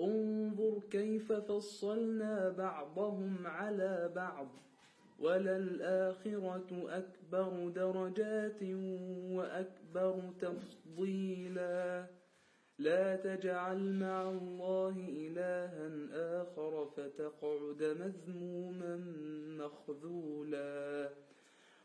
انظر كيف فصلنا بعضهم على بعض وللآخرة أكبر درجات وأكبر تفضيلا. لا تجعل مع الله إلها آخر فتقعد مذموما مخذولا.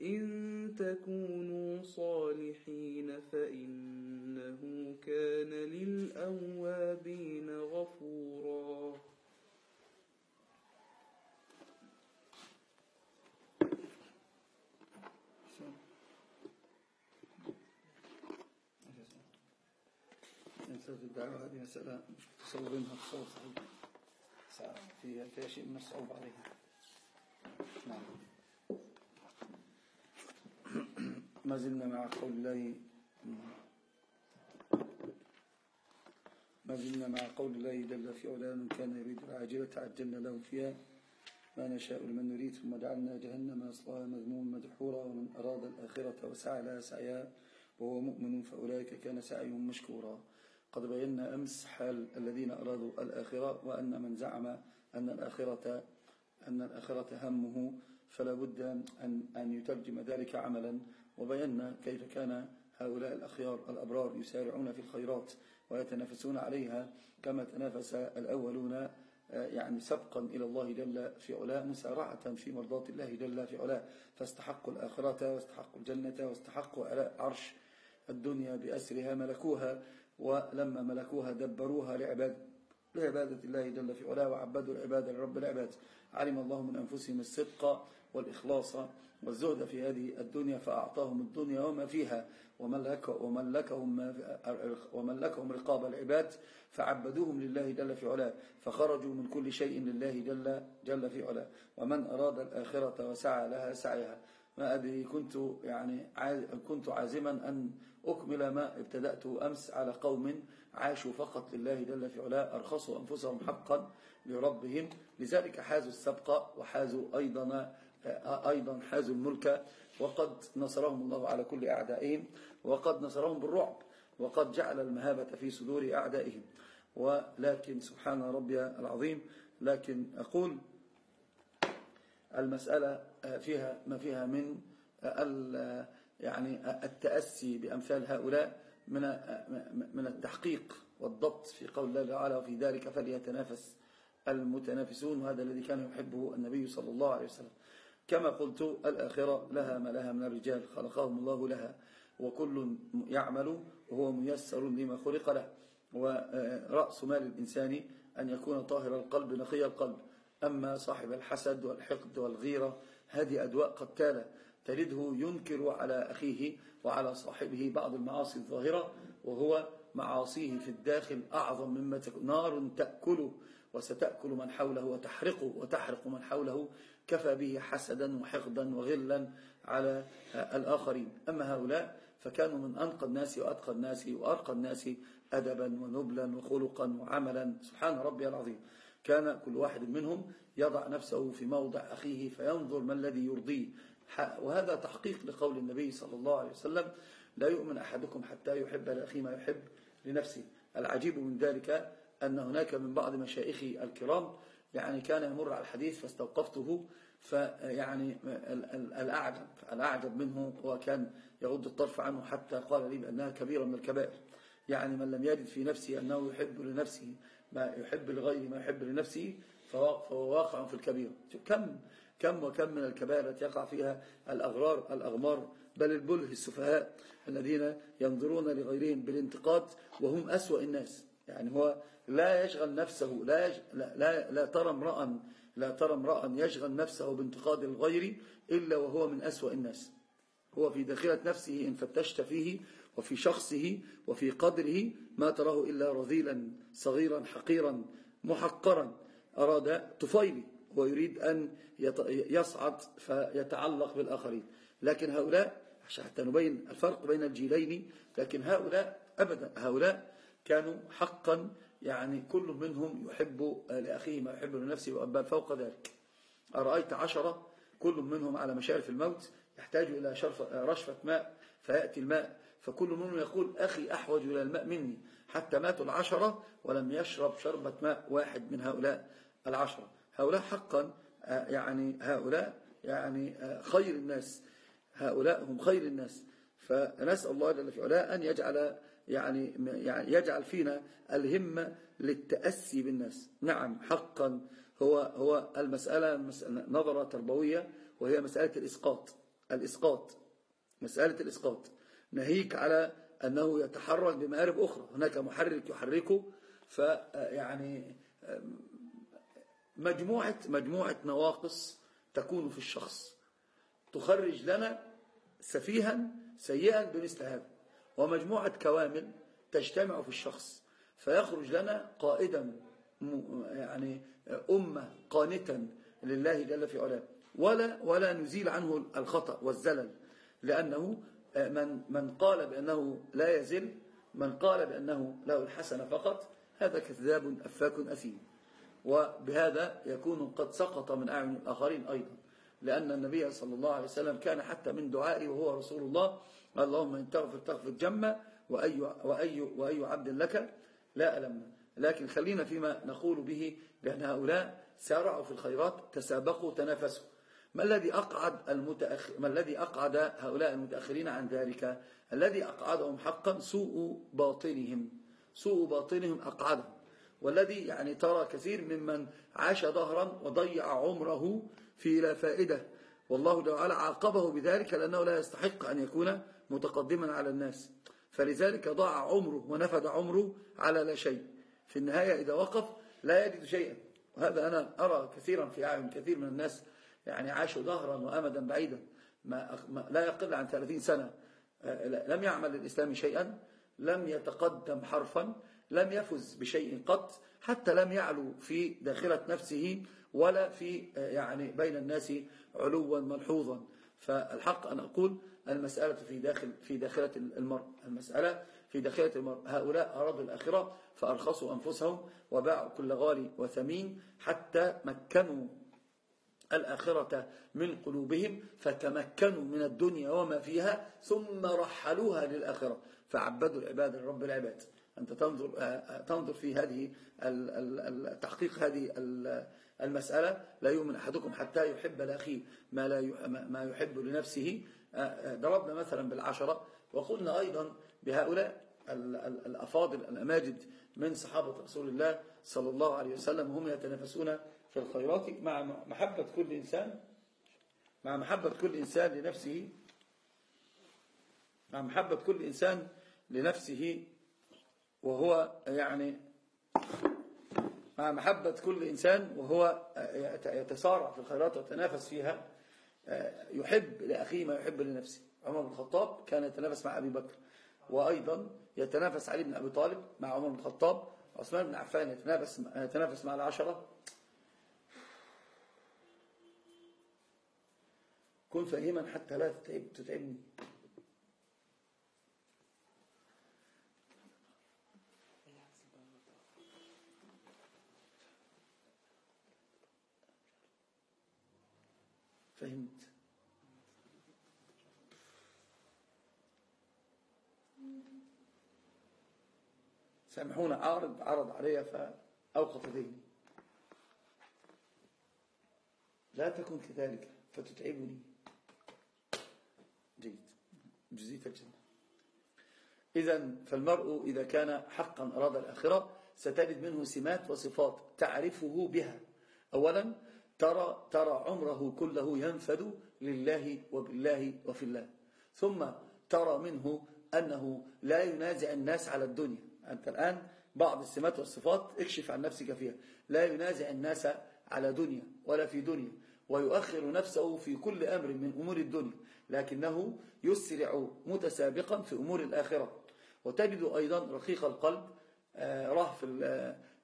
إن تكونوا صالحين فإنه كان للأوابين غفورا. مسألة الدعوة هذه مسألة تصور فيها فيها شيء من الصعوبة عليها نعم. ما زلنا مع قول الله. ما زلنا مع قول الله. جل في علاه من كان يريد العاجلة عجلنا له فيها. ما نشاء لمن نريد ثم جعلنا جهنم يصلاها مذموما مدحورا ومن أراد الآخرة وسعى لها سعيها وهو مؤمن فأولئك كان سعيهم مشكورا. قد بينا أمس حال الذين أرادوا الآخرة وأن من زعم أن الآخرة أن الآخرة همه فلا بد أن, أن يترجم ذلك عملا. وبينا كيف كان هؤلاء الأخيار الأبرار يسارعون في الخيرات ويتنافسون عليها كما تنافس الأولون يعني سبقا إلى الله جل في علاه مسارعة في مرضات الله جل في علاه. فاستحقوا الآخرة واستحقوا الجنة واستحقوا عرش الدنيا بأسرها ملكوها ولما ملكوها دبروها لعباد لعبادة الله جل في علاه وعبدوا العبادة لرب العباد. علم الله من أنفسهم الصدق والإخلاص والزهد في هذه الدنيا فأعطاهم الدنيا وما فيها وملك وملكهم, وملكهم رقاب العباد فعبدوهم لله جل في علاه فخرجوا من كل شيء لله جل, جل في علاه. ومن أراد الآخرة وسعى لها سعيها. ما أدري كنت يعني كنت عازما أن أكمل ما ابتدأت أمس على قوم عاشوا فقط لله جل في علاه أرخصوا أنفسهم حقا لربهم. لذلك حازوا السبق وحازوا أيضا أيضا حازوا الملك وقد نصرهم الله على كل أعدائهم وقد نصرهم بالرعب وقد جعل المهابة في صدور أعدائهم. ولكن سبحان ربي العظيم لكن أقول المسألة فيها ما فيها من يعني التأسي بأمثال هؤلاء من من التحقيق والضبط في قول الله تعالى وفي ذلك فليتنافس المتنافسون وهذا الذي كان يحبه النبي صلى الله عليه وسلم. كما قلت الآخرة لها ما لها من الرجال خلقهم الله لها وكل يعمل وهو ميسر لما خلق له. ورأس مال الإنسان أن يكون طاهر القلب نقي القلب. أما صاحب الحسد والحقد والغيرة هذه أدواء قتالة ترده ينكر على أخيه وعلى صاحبه بعض المعاصي الظاهرة وهو معاصيه في الداخل أعظم مما تكون نار تأكل وستأكل من حوله وتحرقه وتحرق من حوله كفى به حسدا وحقدا وغلا على الآخرين. أما هؤلاء فكانوا من أنقى الناس وأتقى الناس وأرقى الناس أدبا ونبلا وخلقا وعملا. سبحان ربي العظيم. كان كل واحد منهم يضع نفسه في موضع أخيه فينظر ما الذي يرضيه. وهذا تحقيق لقول النبي صلى الله عليه وسلم لا يؤمن أحدكم حتى يحب لأخيه ما يحب لنفسه. العجيب من ذلك أن هناك من بعض مشايخي الكرام يعني كان يمر على الحديث فاستوقفته فيعني الأعجب الأعجب منه هو كان يغض الطرف عنه حتى قال لي بأنها كبيرة من الكبائر. يعني من لم يجد في نفسه أنه يحب لنفسه ما يحب لغيره ما يحب لنفسه فهو واقع في الكبيرة كم كم وكم من الكبائر التي يقع فيها الأغرار الأغمار بل البله السفهاء الذين ينظرون لغيرهم بالانتقاد وهم أسوأ الناس. يعني هو لا يشغل نفسه لا, لا, لا ترى امرأ لا ترى امرأ يشغل نفسه بانتقاد الغير إلا وهو من أسوأ الناس. هو في داخلة نفسه إن فتشت فيه وفي شخصه وفي قدره ما تراه إلا رذيلا صغيرا حقيرا محقرا. أراد طفيلي ويريد أن يصعد فيتعلق بالآخرين. لكن هؤلاء حتى نبين الفرق بين الجيلين لكن هؤلاء أبدا هؤلاء كانوا حقا يعني كل منهم يحب لأخيه ما يحب لنفسه بل فوق ذلك. أرأيت عشرة؟ كل منهم على مشارف الموت يحتاج إلى رشفة ماء فيأتي الماء. فكل منهم يقول أخي أحوج إلى الماء مني. حتى ماتوا العشرة ولم يشرب شربة ماء واحد من هؤلاء العشرة. هؤلاء حقا آه، يعني هؤلاء يعني آه، خير الناس. هؤلاء هم خير الناس. فنسأل الله جل في علاه أن يجعل يعني, يعني يجعل فينا الهمة للتأسي بالناس. نعم حقا هو هو المسألة نظرة تربوية وهي مسألة الإسقاط. الإسقاط مسألة الإسقاط. ناهيك على أنه يتحرك بمآرب أخرى. هناك محرك يحركه فيعني مجموعة مجموعة نواقص تكون في الشخص. تخرج لنا سفيها سيئا بمثل هذا. ومجموعة كوامل تجتمع في الشخص فيخرج لنا قائدا يعني أمة قانتا لله جل في علاه. ولا ولا نزيل عنه الخطأ والزلل لأنه من من قال بأنه لا يزل من قال بأنه له الحسنة فقط هذا كذاب أفاك أثيم. وبهذا يكون قد سقط من أعين الآخرين أيضا لأن النبي صلى الله عليه وسلم كان حتى من دعائه وهو رسول الله اللهم إن تغفر تغفر جمة وأي, وأي, وأي عبد لك لا ألم. لكن خلينا فيما نقول به بأن هؤلاء سارعوا في الخيرات تسابقوا تنافسوا. ما الذي أقعد المتأخر ما الذي أقعد هؤلاء المتأخرين عن ذلك؟ الذي أقعدهم حقا سوء باطنهم. سوء باطنهم أقعدهم. والذي يعني ترى كثير ممن عاش ظهرا وضيع عمره في لا فائدة. والله تعالى عاقبه بذلك لأنه لا يستحق أن يكون متقدما على الناس. فلذلك ضاع عمره ونفد عمره على لا شيء. في النهاية إذا وقف لا يجد شيئا. وهذا أنا أرى كثيرا في أعين كثير من الناس يعني عاشوا ظهرا وأمدا بعيدا. ما لا يقل عن 30 سنة. لم يعمل للإسلام شيئا. لم يتقدم حرفا. لم يفز بشيء قط. حتى لم يعلو في داخلة نفسه ولا في يعني بين الناس علوا ملحوظا. فالحق أن أقول المسألة في داخل في داخلة المرء. المسألة في داخلة المرء. هؤلاء أرادوا الآخرة فأرخصوا أنفسهم وباعوا كل غالي وثمين حتى مكنوا الآخرة من قلوبهم فتمكنوا من الدنيا وما فيها ثم رحلوها للآخرة. فعبدوا العباد لرب العباد. أنت تنظر, آه، آه، تنظر في هذه تحقيق هذه المسألة. لا يؤمن أحدكم حتى يحب لأخيه ما, لا ما يحب لنفسه ضربنا مثلا بالعشرة وقلنا أيضا بهؤلاء الأفاضل الأماجد من صحابة رسول الله صلى الله عليه وسلم هم يتنافسون في الخيرات مع محبة كل إنسان مع محبة كل إنسان لنفسه مع محبة كل إنسان لنفسه وهو يعني مع محبة كل إنسان وهو يتسارع في الخيرات ويتنافس فيها. يحب لأخيه ما يحب لنفسه. عمر بن الخطاب كان يتنافس مع أبي بكر وأيضا يتنافس علي بن أبي طالب مع عمر بن الخطاب. عثمان بن عفان يتنافس, يتنافس مع العشرة. كن فهيما حتى لا تتعبني. فهمت. سامحونا عارض عرض علي فأوقف ذهني لا تكن كذلك فتتعبني. جيد. جزيف الجنة. إذا فالمرء إذا كان حقا أراد الآخرة ستجد منه سمات وصفات تعرفه بها. أولا ترى ترى عمره كله ينفد لله وبالله وفي الله. ثم ترى منه أنه لا ينازع الناس على الدنيا. أنت الآن بعض السمات والصفات اكشف عن نفسك فيها. لا ينازع الناس على دنيا ولا في دنيا ويؤخر نفسه في كل أمر من أمور الدنيا لكنه يسرع متسابقا في أمور الآخرة. وتجد أيضا رقيق القلب آه، رهف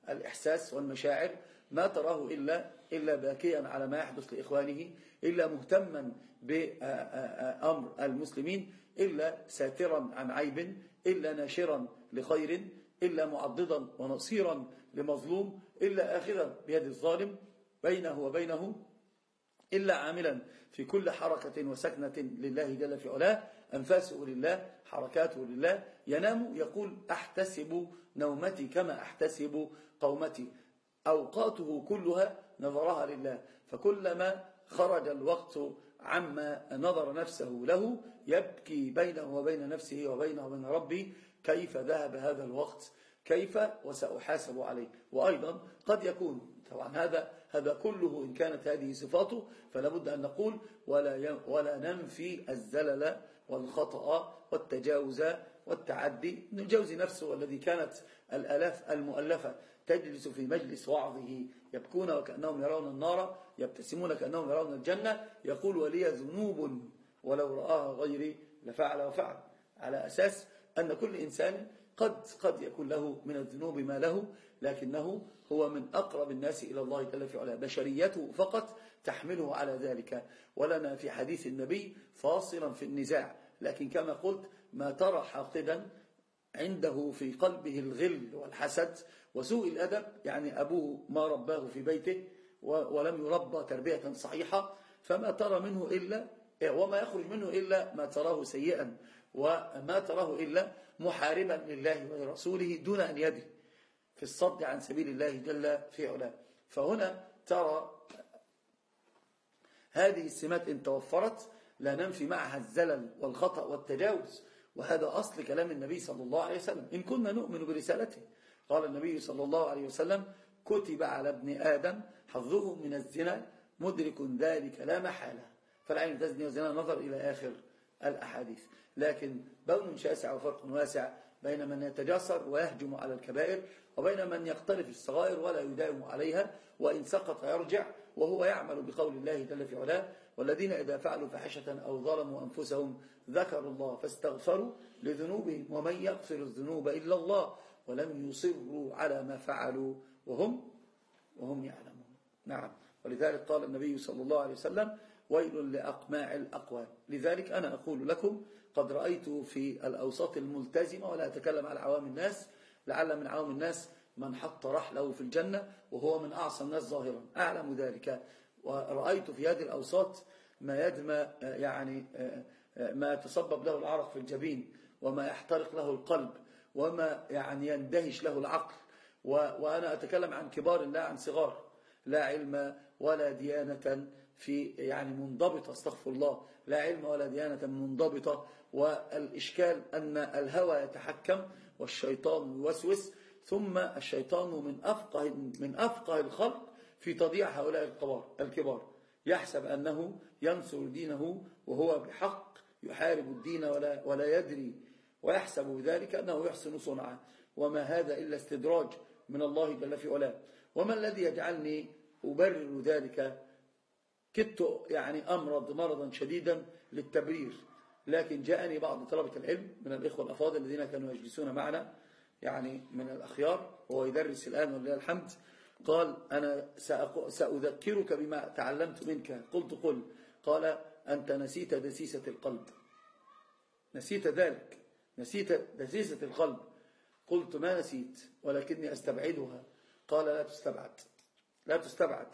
الإحساس والمشاعر ما تراه إلا, إلا باكيا على ما يحدث لإخوانه إلا مهتما بأمر المسلمين إلا ساترا عن عيب إلا ناشرا لخير إلا معضدا ونصيرا لمظلوم إلا آخذا بيد الظالم بينه وبينه إلا عاملا في كل حركة وسكنة لله جل في علاه أنفاسه لله حركاته لله ينام يقول أحتسب نومتي كما أحتسب قومتي. أوقاته كلها نظرها لله. فكلما خرج الوقت عما نظر نفسه له يبكي بينه وبين نفسه وبينه وبين ربي كيف ذهب هذا الوقت كيف وسأحاسب عليه. وأيضا قد يكون طبعا هذا هذا كله إن كانت هذه صفاته فلا بد أن نقول ولا ولا ننفي الزلل والخطأ والتجاوز والتعدي. الجوزي نفسه الذي كانت الألاف المؤلفة تجلس في مجلس وعظه يبكون وكأنهم يرون النار يبتسمون كأنهم يرون الجنة. يقول ولي ذنوب ولو رآها غيري لفعل وفعل. على أساس أن كل إنسان قد قد يكون له من الذنوب ما له لكنه هو من أقرب الناس إلى الله جل في علاه. بشريته فقط تحمله على ذلك. ولنا في حديث النبي فاصلا في النزاع. لكن كما قلت ما ترى حاقدا عنده في قلبه الغل والحسد وسوء الأدب يعني أبوه ما رباه في بيته ولم يربى تربية صحيحة فما ترى منه إلا وما يخرج منه إلا ما تراه سيئا وما تراه إلا محاربا لله ولرسوله دون أن يدري. في الصد عن سبيل الله جل في علاه. فهنا ترى هذه السمات إن توفرت لا ننفي معها الزلل والخطأ والتجاوز. وهذا أصل كلام النبي صلى الله عليه وسلم. إن كنا نؤمن برسالته. قال النبي صلى الله عليه وسلم كتب على ابن آدم حظه من الزنا مدرك ذلك لا محالة. فالعين تزني وزنا نظر إلى آخر الأحاديث. لكن بون شاسع وفرق واسع بين من يتجاسر ويهجم على الكبائر وبين من يقترف الصغائر ولا يداوم عليها وإن سقط يرجع وهو يعمل بقول الله جل في علاه. والذين إذا فعلوا فحشة أو ظلموا أنفسهم ذكروا الله فاستغفروا لذنوبهم ومن يغفر الذنوب إلا الله ولم يصروا على ما فعلوا وهم وهم يعلمون. نعم. ولذلك قال النبي صلى الله عليه وسلم ويل لأقماع الأقوال. لذلك أنا أقول لكم قد رأيت في الأوساط الملتزمة ولا أتكلم على عوام الناس لعل من عوام الناس من حط رحله في الجنة وهو من أعصى الناس ظاهرا. أعلم ذلك ورأيت في هذه الأوساط ما يدمى يعني ما يتسبب له العرق في الجبين وما يحترق له القلب وما يعني يندهش له العقل. وأنا أتكلم عن كبار لا عن صغار لا علم ولا ديانة في يعني منضبطة أستغفر الله. لا علم ولا ديانة منضبطة والإشكال أن الهوى يتحكم والشيطان يوسوس ثم الشيطان من أفقه, من أفقه الخلق في تضييع هؤلاء الكبار الكبار. يحسب أنه ينصر دينه وهو بحق يحارب الدين ولا, ولا يدري. ويحسب بذلك أنه يحسن صنعا وما هذا إلا استدراج من الله جل في علاه. وما الذي يجعلني أبرر ذلك؟ كدت يعني أمرض مرضا شديدا للتبرير. لكن جاءني بعض طلبة العلم من الإخوة الأفاضل الذين كانوا يجلسون معنا يعني من الأخيار وهو يدرس الآن ولله الحمد. قال أنا سأذكرك بما تعلمت منك. قلت قل. قال أنت نسيت دسيسة القلب. نسيت ذلك. نسيت دسيسة القلب. قلت ما نسيت؟ ولكني أستبعدها. قال لا تستبعد. لا تستبعد.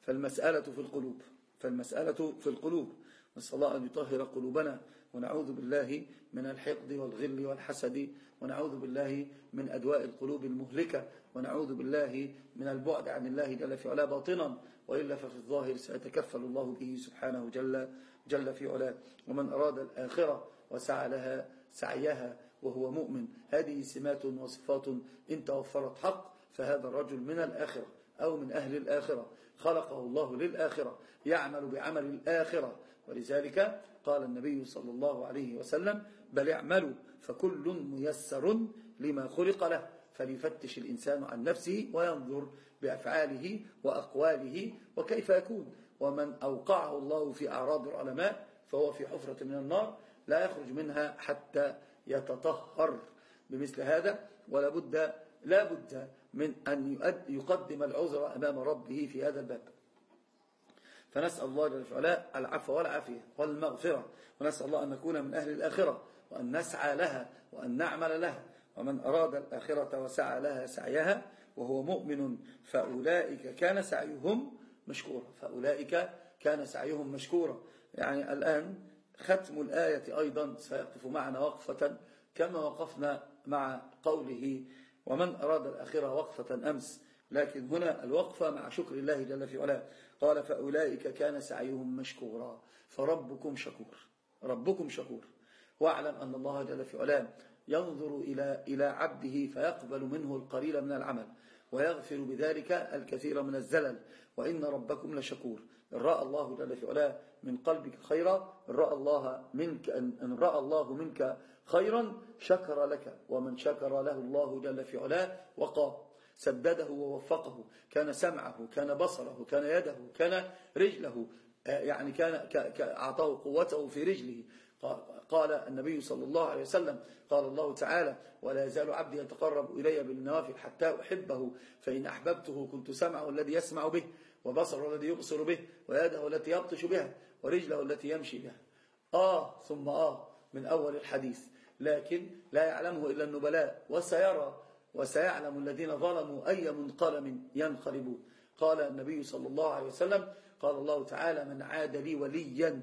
فالمسألة في القلوب. فالمسألة في القلوب. نسأل الله أن يطهر قلوبنا. ونعوذ بالله من الحقد والغل والحسد. ونعوذ بالله من أدواء القلوب المهلكة. ونعوذ بالله من البعد عن الله جل في علاه باطنا وإلا ففي الظاهر سيتكفل الله به سبحانه جل, جل في علاه. ومن أراد الآخرة وسعى لها سعيها وهو مؤمن. هذه سمات وصفات إن توفرت حق فهذا الرجل من الآخرة أو من أهل الآخرة. خلقه الله للآخرة يعمل بعمل الآخرة. ولذلك قال النبي صلى الله عليه وسلم بل اعملوا فكل ميسر لما خلق له. فليفتش الإنسان عن نفسه وينظر بأفعاله وأقواله وكيف يكون. ومن أوقعه الله في أعراض العلماء فهو في حفرة من النار لا يخرج منها حتى يتطهر. بمثل هذا ولا بد لا بد من أن يقدم العذر أمام ربه في هذا الباب. فنسأل الله جل وعلا العفو والعافية والمغفرة. ونسأل الله أن نكون من أهل الآخرة وأن نسعى لها وأن نعمل لها. ومن أراد الآخرة وسعى لها سعيها وهو مؤمن فأولئك كان سعيهم مشكورا. فأولئك كان سعيهم مشكورا. يعني الآن ختم الآية أيضا سيقف معنا وقفة كما وقفنا مع قوله ومن أراد الآخرة وقفة أمس. لكن هنا الوقفة مع شكر الله جل في علاه. قال فأولئك كان سعيهم مشكورا. فربكم شكور. ربكم شكور. واعلم أن الله جل في علاه ينظر إلى إلى عبده فيقبل منه القليل من العمل ويغفر بذلك الكثير من الزلل. وإن ربكم لشكور. إن رأى الله جل في علاه من قلبك خيرا إن رأى الله منك إن رأى الله منك خيرا شكر لك. ومن شكر له الله جل في علاه وقى. سدده ووفقه. كان سمعه كان بصره كان يده كان رجله آه، يعني كان أعطاه قوته في رجله. قال النبي صلى الله عليه وسلم قال الله تعالى ولا يزال عبدي يتقرب إلي بالنوافل حتى أحبه فإن أحببته كنت سمعه الذي يسمع به وبصره الذي يبصر به ويده التي يبطش بها ورجله التي يمشي بها. آه ثم آه من أول الحديث. لكن لا يعلمه إلا النبلاء وسيرى وسيعلم الذين ظلموا أي منقلم ينقلبون. قال النبي صلى الله عليه وسلم قال الله تعالى من عاد لي وليا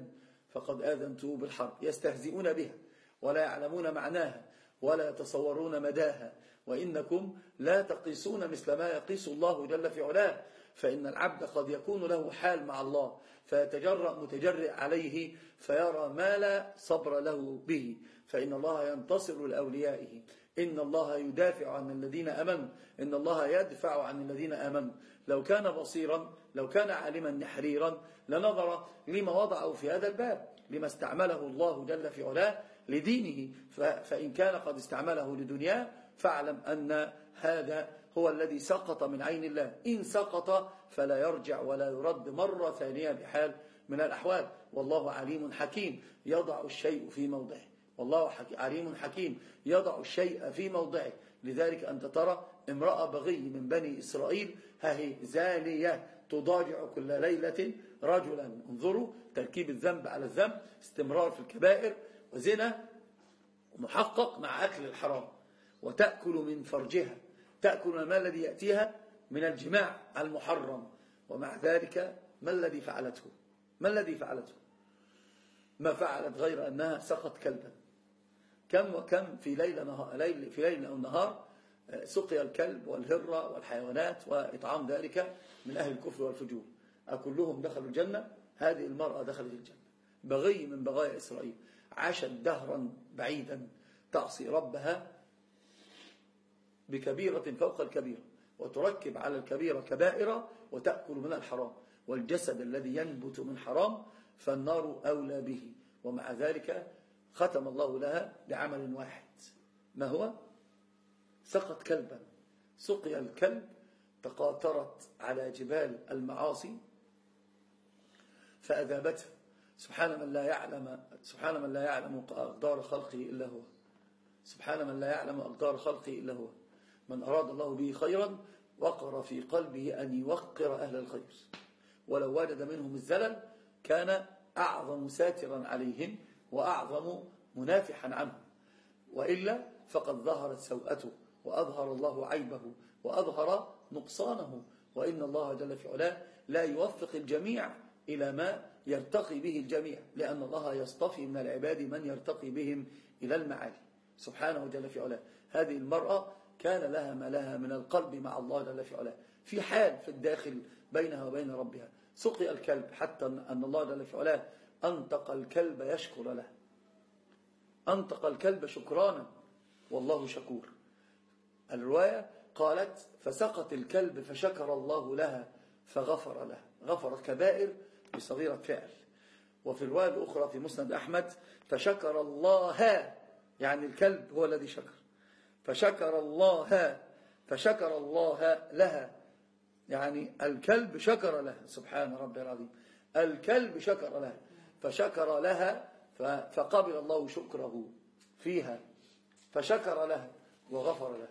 فقد آذنته بالحرب. يستهزئون بها ولا يعلمون معناها ولا يتصورون مداها. وإنكم لا تقيسون مثل ما يقيس الله جل في علاه. فإن العبد قد يكون له حال مع الله فيتجرأ متجرئ عليه فيرى ما لا صبر له به. فإن الله ينتصر لأوليائه. إن الله يدافع عن الذين أمنوا. إن الله يدفع عن الذين أمنوا. لو كان بصيرا لو كان عالما نحريرا لنظر لما وضعه في هذا الباب لما استعمله الله جل في علاه لدينه. فإن كان قد استعمله لدنياه فاعلم أن هذا هو الذي سقط من عين الله. إن سقط فلا يرجع ولا يرد مرة ثانية بحال من الأحوال. والله عليم حكيم. يضع الشيء في موضعه. والله عليم حكيم يضع الشيء في موضعه. لذلك أنت ترى امرأة بغي من بني إسرائيل هي زانية تضاجع كل ليلة. رجلا انظروا تركيب الذنب على الذنب استمرار في الكبائر وزنا محقق مع أكل الحرام. وتأكل من فرجها تأكل المال الذي يأتيها من الجماع المحرم. ومع ذلك ما الذي فعلته؟ ما الذي فعلته؟ ما فعلت غير أنها سقط كلبا. كم وكم في ليلة, ليل في ليل أو نهار آه، سقي الكلب والهرة والحيوانات وإطعام ذلك من أهل الكفر والفجور. أكلهم دخلوا الجنة؟ هذه المرأة دخلت الجنة. بغي من بغايا إسرائيل. عاشت دهرا بعيدا. تعصي ربها بكبيرة فوق الكبيرة وتركب على الكبيرة كبائر وتأكل من الحرام. والجسد الذي ينبت من حرام فالنار أولى به. ومع ذلك ختم الله لها بعمل واحد. ما هو؟ سقط كلبا. سقي الكلب تقاطرت على جبال المعاصي فأذابته. سبحان من لا يعلم سبحان من لا يعلم أقدار خلقه إلا هو. سبحان من لا يعلم أقدار خلقه إلا هو. من أراد الله به خيرا وقر في قلبه أن يوقر أهل الخير. ولو وجد منهم الزلل كان أعظم ساترا عليهم وأعظم منافحا عنهم وإلا فقد ظهرت سوءته وأظهر الله عيبه وأظهر نقصانه. وإن الله جل في علاه لا يوفق الجميع إلى ما يرتقي به الجميع لأن الله يصطفي من العباد من يرتقي بهم إلى المعالي. سبحانه جل في علاه. هذه المرأة كان لها ما لها من القلب مع الله جل في علاه. في حال في الداخل بينها وبين ربها سقي الكلب حتى أن الله جل في علاه أنطق الكلب يشكر له. أنطق الكلب شكرانا والله شكور. الرواية قالت فسقط الكلب فشكر الله لها فغفر له. غفر كبائر بصغيرة فعل. وفي الرواية الأخرى في مسند أحمد فشكر الله يعني الكلب هو الذي شكر. فشكر الله فشكر الله لها. يعني الكلب شكر لها سبحان ربي العظيم. الكلب شكر لها فشكر لها فقبل الله شكره فيها. فشكر لها وغفر لها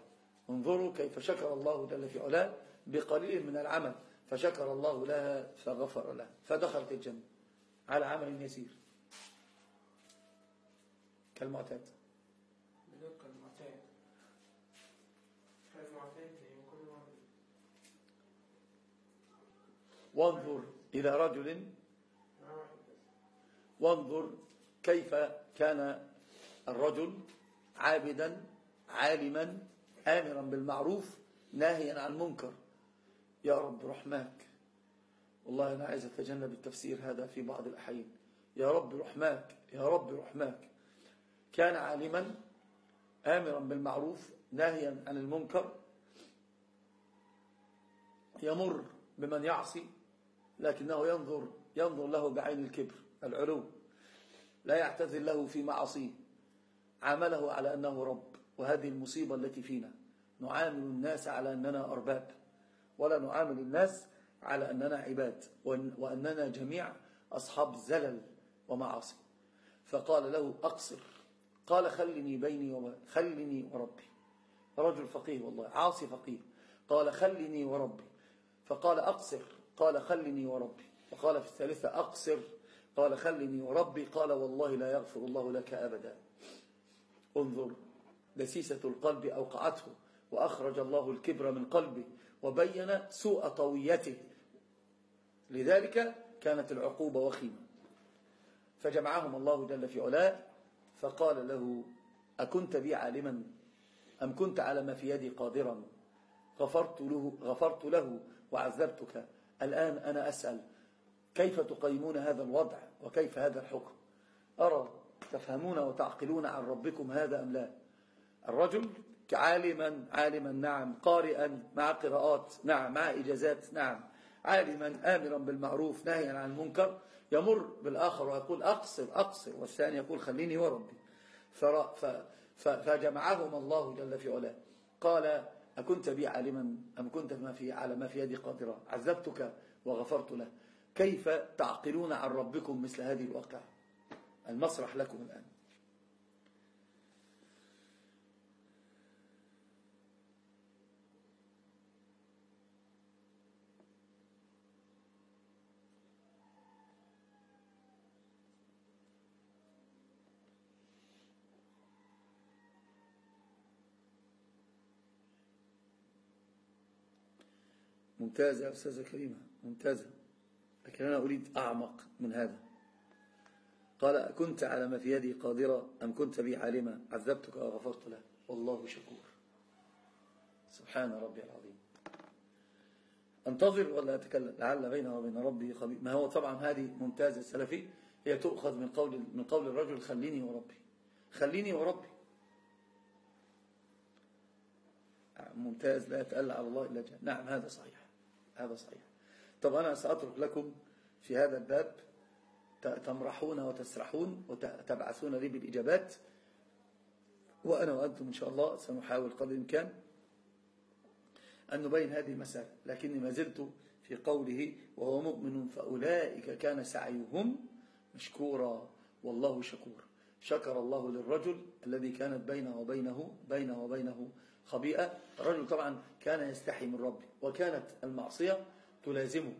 انظروا كيف شكر الله جل في علاه بقليل من العمل. فشكر الله لها فغفر لها فدخلت الجنة على عمل يسير. كالمعتاد. وانظر إلى رجل وانظر كيف كان الرجل عابدا عالما آمرا بالمعروف ناهيا عن المنكر. يا رب رحماك. والله أنا عايز أتجنب التفسير هذا في بعض الأحيان. يا رب رحماك يا رب رحماك. كان عالما آمرا بالمعروف ناهيا عن المنكر. يمر بمن يعصي لكنه ينظر ينظر له بعين الكبر. العلو لا يعتذر له في معصيه عامله على أنه رب وهذه المصيبة التي فينا. نعامل الناس على أننا أرباب ولا نعامل الناس على أننا عباد وأننا جميع أصحاب زلل ومعاصي. فقال له أقصر. قال خلني بيني وبين خلني وربي. رجل فقيه والله عاصي فقيه. قال خلني وربي. فقال أقصر. قال خلني وربي. فقال في الثالثة أقصر. قال خلني وربي. قال والله لا يغفر الله لك أبدا. انظر دسيسة القلب أوقعته وأخرج الله الكبر من قلبه وبين سوء طويته. لذلك كانت العقوبة وخيمة. فجمعهم الله جل في علاه فقال له أكنت بي عالما أم كنت على ما في يدي قادرا؟ غفرت له, غفرت له وعذبتك. الآن أنا أسأل كيف تقيمون هذا الوضع وكيف هذا الحكم؟ أرى تفهمون وتعقلون عن ربكم هذا أم لا؟ الرجل عالما عالما نعم قارئا مع قراءات نعم مع إجازات نعم عالما آمرا بالمعروف ناهيا عن المنكر يمر بالآخر ويقول أقصر أقصر والثاني يقول خليني وربي. فجمعهم الله جل في علاه. قال أكنت بي عالما أم كنت ما في على ما في يدي قادرا؟ عذبتك وغفرت له. كيف تعقلون عن ربكم مثل هذه الواقعة؟ المسرح لكم الآن. ممتازة يا أستاذة كريمة ممتازة. لكن أنا أريد أعمق من هذا. قال كنت على ما في يدي قادرة أم كنت بي عالمة عذبتك وغفرت له؟ والله شكور. سبحان ربي العظيم. أنتظر ولا أتكلم لعل بينه وبين ربي خبير. ما هو طبعا هذه ممتازة السلفي هي تؤخذ من قول من قول الرجل خليني وربي. خليني وربي. ممتاز لا يتألى على الله إلا جهة نعم هذا صحيح. هذا صحيح. طب أنا سأترك لكم في هذا الباب تمرحون وتسرحون وتبعثون لي بالإجابات. وأنا وأنتم إن شاء الله سنحاول قدر الإمكان أن نبين هذه المسألة لكني ما زلت في قوله وهو مؤمن فأولئك كان سعيهم مشكورا. والله شكور. شكر الله للرجل الذي كانت بينه وبينه بينه وبينه خبيئة. الرجل طبعا كان يستحي من ربه وكانت المعصية تلازمه.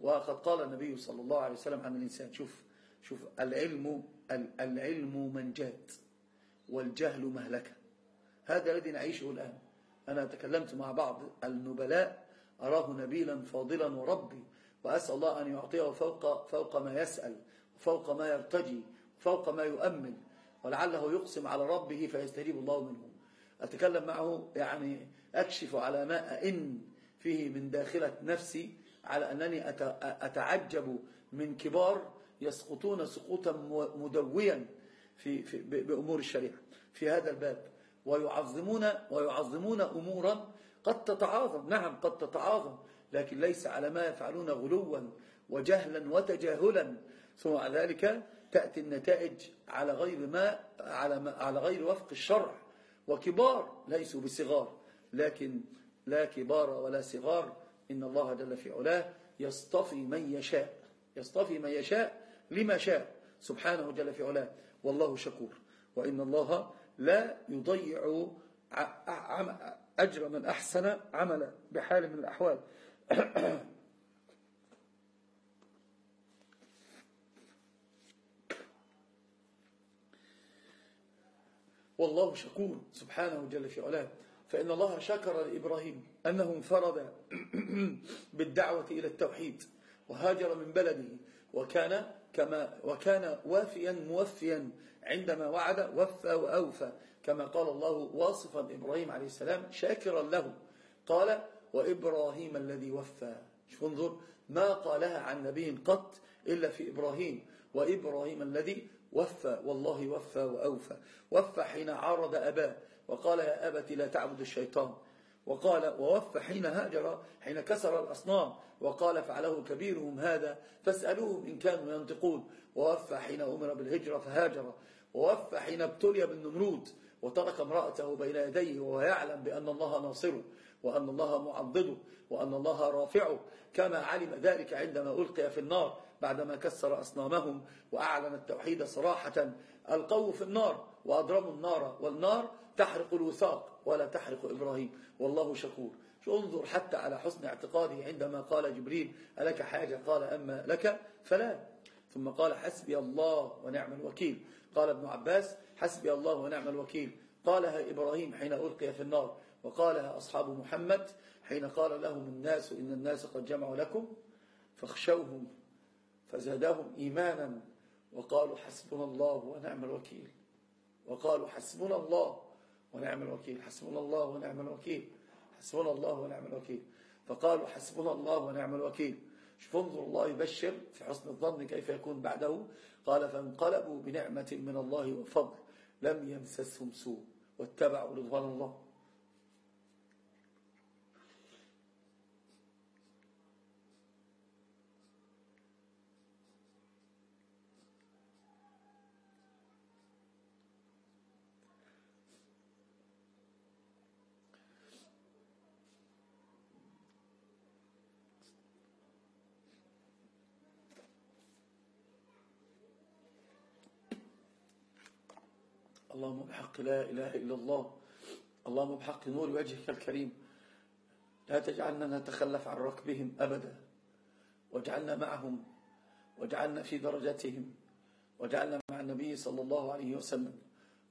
وقد قال النبي صلى الله عليه وسلم عن الإنسان؟ شوف شوف العلم العلم منجات والجهل مهلكة. هذا الذي نعيشه الآن. أنا تكلمت مع بعض النبلاء أراه نبيلا فاضلا وربي وأسأل الله أن يعطيه فوق, فوق ما يسأل وفوق ما يرتجي وفوق ما يؤمن ولعله يقسم على ربه فيستجيب الله منه. أتكلم معه يعني أكشف على ما أئن فيه من داخلة نفسي على أنني أتعجب من كبار يسقطون سقوطا مدويا في, بأمور الشريعة في هذا الباب. ويعظمون ويعظمون أمورا قد تتعاظم. نعم قد تتعاظم لكن ليس على ما يفعلون غلوا وجهلا وتجاهلا. ثم ذلك تأتي النتائج على غير ما على, ما على غير وفق الشرع. وكبار ليسوا بصغار لكن لا كبار ولا صغار إن الله جل في علاه يصطفي من يشاء. يصطفي من يشاء لما شاء. سبحانه جل في علاه. والله شكور. وإن الله لا يضيع أجر من أحسن عملا بحال من الأحوال. والله شكور. سبحانه جل في علاه. فإن الله شكر لإبراهيم أنه انفرد بالدعوة إلى التوحيد وهاجر من بلده وكان كما وكان وافيا موفيا عندما وعد وفى وأوفى. كما قال الله واصفا إبراهيم عليه السلام شاكرا له. قال وإبراهيم الذي وفى. شوف انظر ما قالها عن نبي قط إلا في إبراهيم. وإبراهيم الذي وفى والله وفى وأوفى. وفى حين عارض أباه. وقال يا أبت لا تعبد الشيطان. وقال ووفى حين هاجر حين كسر الأصنام وقال فعله كبيرهم هذا فاسألوهم إن كانوا ينطقون. ووفى حين أمر بالهجرة فهاجر. ووفى حين ابتلي بالنمرود وترك امرأته بين يديه وهو يعلم بأن الله ناصره وأن الله معضده وأن الله رافعه كما علم ذلك عندما ألقي في النار بعدما كسر أصنامهم وأعلن التوحيد صراحة. ألقوه في النار وأضرموا النار والنار تحرق الوثاق ولا تحرق إبراهيم. والله شكور. انظر حتى على حسن اعتقاده عندما قال جبريل ألك حاجة؟ قال أما لك فلا. ثم قال حسبي الله ونعم الوكيل. قال ابن عباس حسبي الله ونعم الوكيل. قالها إبراهيم حين ألقي في النار. وقالها أصحاب محمد حين قال لهم الناس إن الناس قد جمعوا لكم فاخشوهم فزادهم إيمانا. وقالوا حسبنا الله ونعم الوكيل. وقالوا حسبنا الله ونعم الوكيل. حسبنا الله ونعم الوكيل. حسبنا الله ونعم الوكيل. فقالوا حسبنا الله ونعم الوكيل. شوف انظر الله يبشر في حسن الظن كيف يكون بعده. قال فانقلبوا بنعمة من الله وفضل لم يمسسهم سوء واتبعوا رضوان الله. اللهم بحق لا إله إلا الله. اللهم بحق نور وجهك الكريم. لا تجعلنا نتخلف عن ركبهم أبدا. واجعلنا معهم. واجعلنا في درجتهم. واجعلنا مع النبي صلى الله عليه وسلم.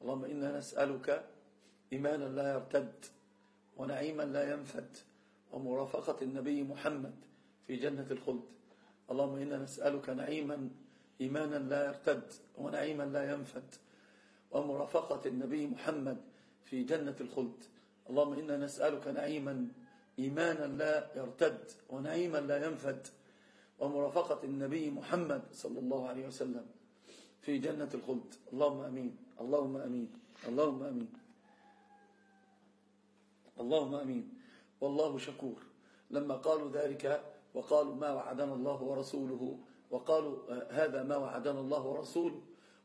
اللهم إنا نسألك إيمانا لا يرتد ونعيما لا ينفد ومرافقة النبي محمد في جنة الخلد. اللهم إنا نسألك نعيما إيمانا لا يرتد ونعيما لا ينفد ومرافقة النبي محمد في جنة الخلد. اللهم إنا نسألك نعيما إيمانا لا يرتد ونعيما لا ينفد. ومرافقة النبي محمد صلى الله عليه وسلم في جنة الخلد. اللهم أمين. اللهم أمين. اللهم أمين. اللهم أمين. والله شكور. لما قالوا ذلك وقالوا ما وعدنا الله ورسوله وقالوا هذا ما وعدنا الله ورسوله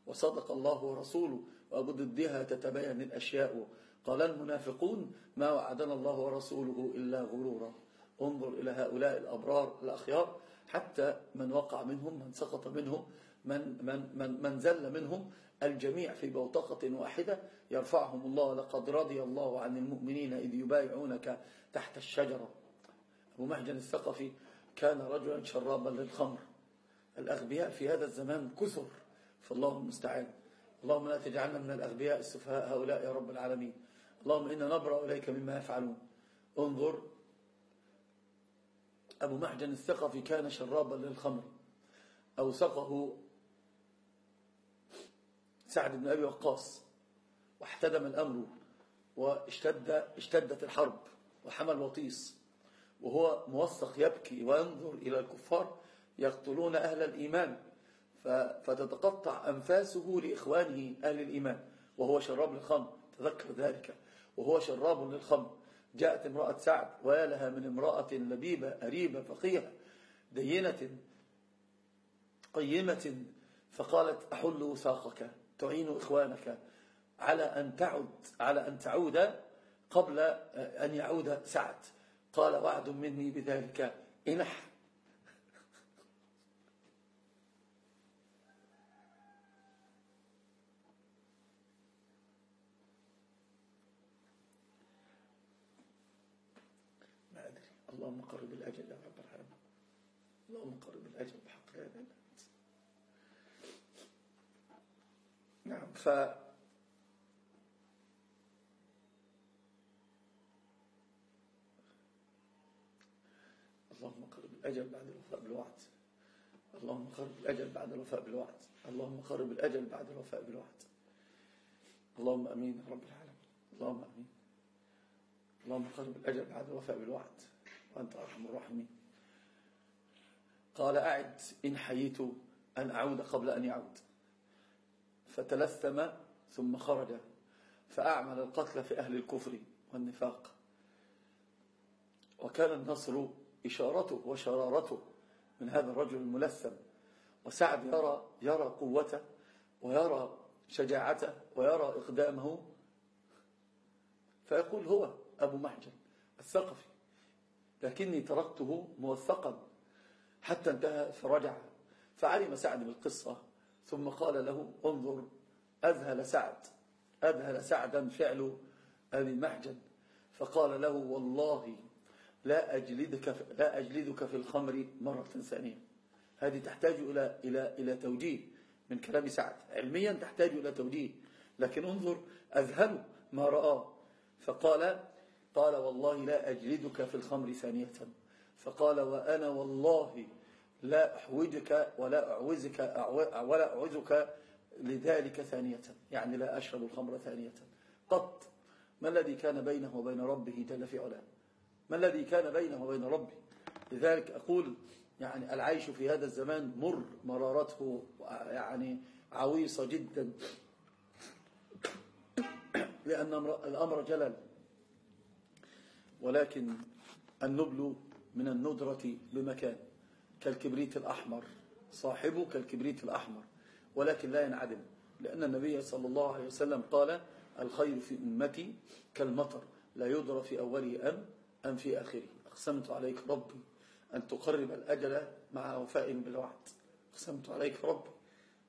وصدق الله ورسوله وبضدها تتبين الأشياء. قال المنافقون ما وعدنا الله ورسوله إلا غرورا. انظر إلى هؤلاء الأبرار الأخيار. حتى من وقع منهم من سقط منهم من, من, من, من زل منهم الجميع في بوتقة واحدة. يرفعهم الله لقد رضي الله عن المؤمنين إذ يبايعونك تحت الشجرة. أبو محجن الثقفي كان رجلا شرابا للخمر. الأغبياء في هذا الزمان كثر فالله المستعان. اللهم لا تجعلنا من الأغبياء السفهاء هؤلاء يا رب العالمين. اللهم إنا نبرأ إليك مما يفعلون. انظر أبو محجن الثقفي كان شرابا للخمر. أوثقه سعد بن أبي وقاص واحتدم الأمر واشتد اشتدت الحرب وحمل وطيس. وهو موثق يبكي وينظر إلى الكفار يقتلون أهل الإيمان. فتتقطع أنفاسه لإخوانه أهل الإيمان. وهو شراب للخمر. تذكر ذلك. وهو شراب للخمر. جاءت امرأة سعد ويا لها من امرأة لبيبة أريبة فقيهة دينة قيمة فقالت أحل وثاقك تعين إخوانك على أن تعود على أن تعود قبل أن يعود سعد. قال وعد مني بذلك. إنح ما أدري اللهم قرب الأجل يا رب العالمين. اللهم قرب الأجل بحق لا إله نعم ف اللهم قرب الأجل بعد الوفاء بالوعد. اللهم قرب الأجل بعد الوفاء بالوعد. اللهم قرب الأجل بعد الوفاء بالوعد. اللهم أمين يا رب العالمين. اللهم أمين. اللهم قرب الأجل بعد الوفاء بالوعد. وأنت أرحم الراحمين. قال أعد إن حييت أن أعود قبل أن يعود. فتلثم ثم خرج فأعمل القتل في أهل الكفر والنفاق. وكان النصر إشارته وشرارته من هذا الرجل الملثم. وسعد يرى يرى قوته ويرى شجاعته ويرى إقدامه. فيقول هو أبو محجن الثقفي. لكني تركته موثقا حتى انتهى فرجع فعلم سعد بالقصة ثم قال له انظر أذهل سعد أذهل سعدا فعل أبي محجن. فقال له والله لا أجلدك لا أجلدك في الخمر مرة ثانية. هذه تحتاج إلى إلى إلى توجيه من كلام سعد. علميا تحتاج إلى توجيه لكن انظر أذهل ما رآه فقال قال والله لا أجلدك في الخمر ثانية. فقال وأنا والله لا أحوجك ولا أعوزك ولا أعوزك لذلك ثانية. يعني لا أشرب الخمر ثانية. قط. ما الذي كان بينه وبين ربه؟ جل في علاه. ما الذي كان بينه وبين ربه؟ لذلك أقول يعني العيش في هذا الزمان مر مرارته يعني عويصة جدا. لأن الأمر جلل. ولكن النبل من الندرة بمكان كالكبريت الأحمر. صاحبه كالكبريت الأحمر ولكن لا ينعدم لأن النبي صلى الله عليه وسلم قال الخير في أمتي كالمطر لا يدرى في أوله أم أم في آخره. أقسمت عليك ربي أن تقرب الأجل مع وفاء بالوعد. أقسمت عليك ربي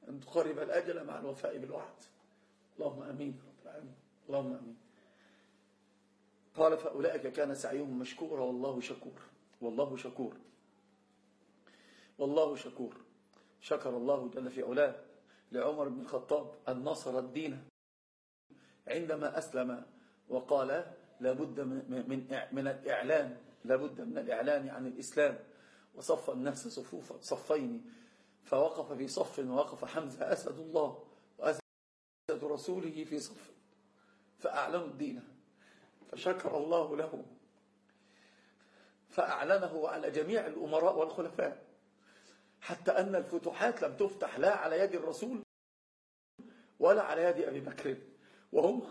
أن تقرب الأجل مع الوفاء بالوعد. اللهم أمين رب العالمين. اللهم أمين. قال فأولئك كان سعيهم مشكورا والله شكور والله شكور والله شكور. شكر الله جل في علاه لعمر بن الخطاب أن نصر الدين عندما أسلم وقال لابد من من الإعلان لابد من الإعلان عن الإسلام. وصف الناس صفوفا صفين فوقف في صف ووقف حمزة أسد الله وأسد رسوله في صف فأعلنوا الدين. فشكر الله له فأعلنه على جميع الأمراء والخلفاء حتى أن الفتوحات لم تفتح لا على يد الرسول ولا على يد أبي بكر وهم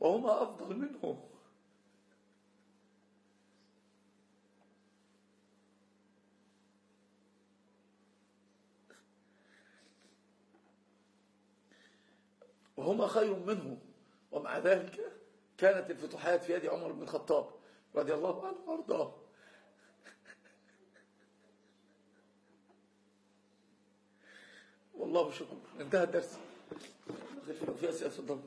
وهما أفضل منه وهما خير منه ومع ذلك كانت الفتوحات في يد عمر بن الخطاب رضي الله عنه وأرضاه. والله شكر انتهى الدرس. في أسئلة تفضل